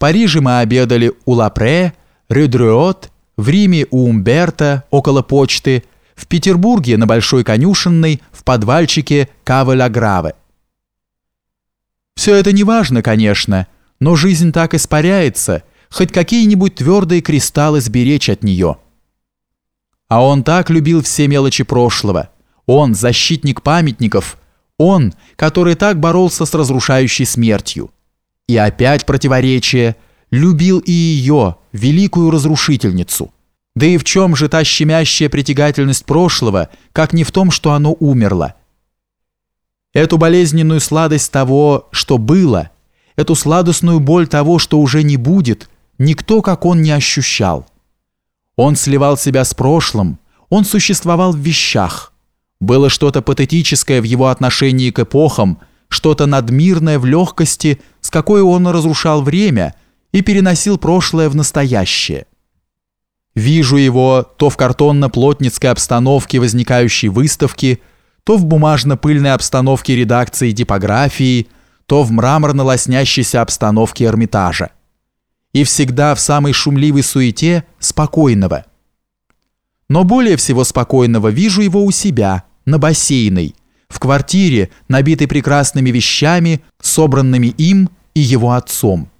Париже мы обедали у Лапре, Рюдрюот, в Риме у Умберта около почты, в Петербурге на Большой конюшенной в подвальчике Кавеля Граве. Все это не важно, конечно, но жизнь так испаряется, хоть какие-нибудь твердые кристаллы сберечь от нее. А он так любил все мелочи прошлого. Он, защитник памятников, он, который так боролся с разрушающей смертью. И опять противоречие, любил и ее, великую разрушительницу. Да и в чем же та щемящая притягательность прошлого, как не в том, что оно умерло? Эту болезненную сладость того, что было, эту сладостную боль того, что уже не будет, никто, как он, не ощущал. Он сливал себя с прошлым, он существовал в вещах. Было что-то патетическое в его отношении к эпохам, что-то надмирное в легкости, с какой он разрушал время и переносил прошлое в настоящее. Вижу его то в картонно-плотницкой обстановке возникающей выставки, то в бумажно-пыльной обстановке редакции типографии, то в мраморно-лоснящейся обстановке Эрмитажа. И всегда в самой шумливой суете спокойного. Но более всего спокойного вижу его у себя, на бассейной, в квартире, набитой прекрасными вещами, собранными им и его отцом.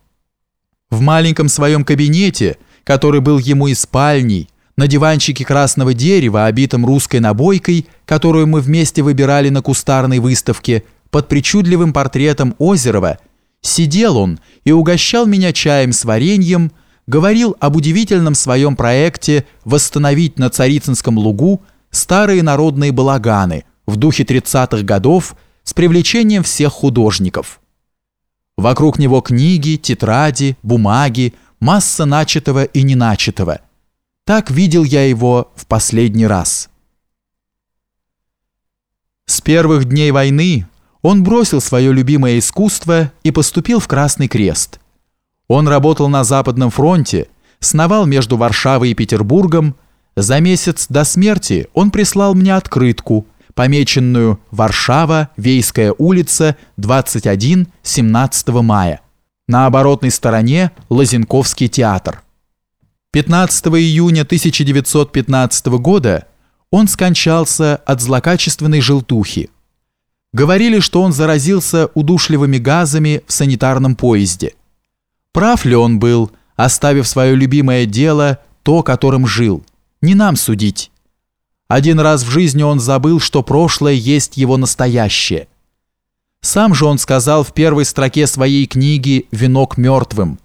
В маленьком своем кабинете – который был ему и спальней, на диванчике красного дерева, обитом русской набойкой, которую мы вместе выбирали на кустарной выставке, под причудливым портретом Озерова, сидел он и угощал меня чаем с вареньем, говорил об удивительном своем проекте восстановить на Царицынском лугу старые народные балаганы в духе 30-х годов с привлечением всех художников. Вокруг него книги, тетради, бумаги, масса начатого и неначатого. Так видел я его в последний раз. С первых дней войны он бросил свое любимое искусство и поступил в Красный Крест. Он работал на Западном фронте, сновал между Варшавой и Петербургом. За месяц до смерти он прислал мне открытку, помеченную «Варшава, Вейская улица, 21, 17 мая». На оборотной стороне Лазенковский театр. 15 июня 1915 года он скончался от злокачественной желтухи. Говорили, что он заразился удушливыми газами в санитарном поезде. Прав ли он был, оставив свое любимое дело, то, которым жил? Не нам судить. Один раз в жизни он забыл, что прошлое есть его настоящее – сам же он сказал в первой строке своей книги «Венок мертвым».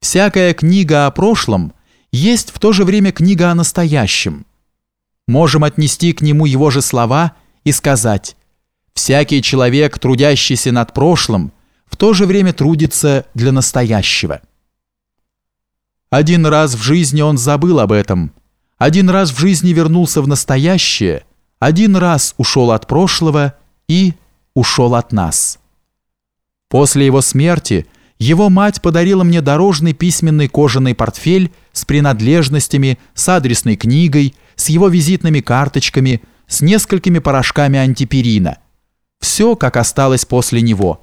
«Всякая книга о прошлом есть в то же время книга о настоящем». Можем отнести к нему его же слова и сказать «Всякий человек, трудящийся над прошлым, в то же время трудится для настоящего». Один раз в жизни он забыл об этом, один раз в жизни вернулся в настоящее, один раз ушел от прошлого и ушел от нас. После его смерти его мать подарила мне дорожный письменный кожаный портфель с принадлежностями, с адресной книгой, с его визитными карточками, с несколькими порошками антиперина. Все, как осталось после него.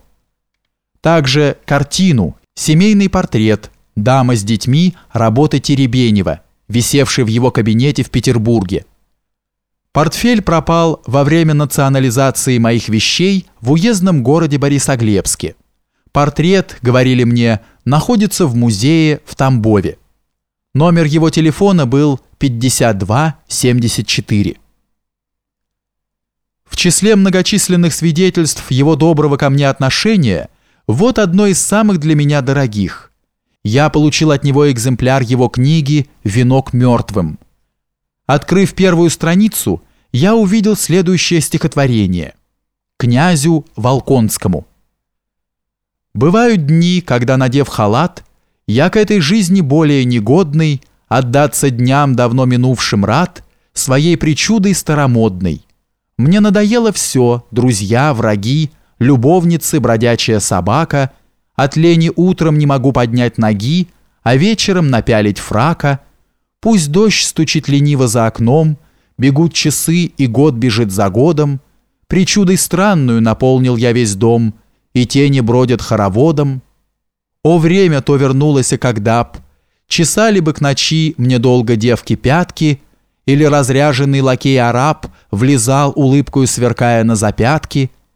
Также картину, семейный портрет, дама с детьми работы Теребенева, висевший в его кабинете в Петербурге. Портфель пропал во время национализации моих вещей в уездном городе Борисоглебске. Портрет, говорили мне, находится в музее в Тамбове. Номер его телефона был 5274. В числе многочисленных свидетельств его доброго ко мне отношения вот одно из самых для меня дорогих. Я получил от него экземпляр его книги «Венок мертвым». Открыв первую страницу, я увидел следующее стихотворение. Князю Волконскому. Бывают дни, когда, надев халат, я к этой жизни более негодный, отдаться дням давно минувшим рад, своей причудой старомодной. Мне надоело все, друзья, враги, любовницы, бродячая собака, от лени утром не могу поднять ноги, а вечером напялить фрака — Пусть дождь стучит лениво за окном, бегут часы, и год бежит за годом. Причудой странную наполнил я весь дом, и тени бродят хороводом. О время то вернулось, когда б, Чесали бы к ночи мне долго девки пятки, Или разряженный лакей-араб Влезал улыбкою сверкая на запятки —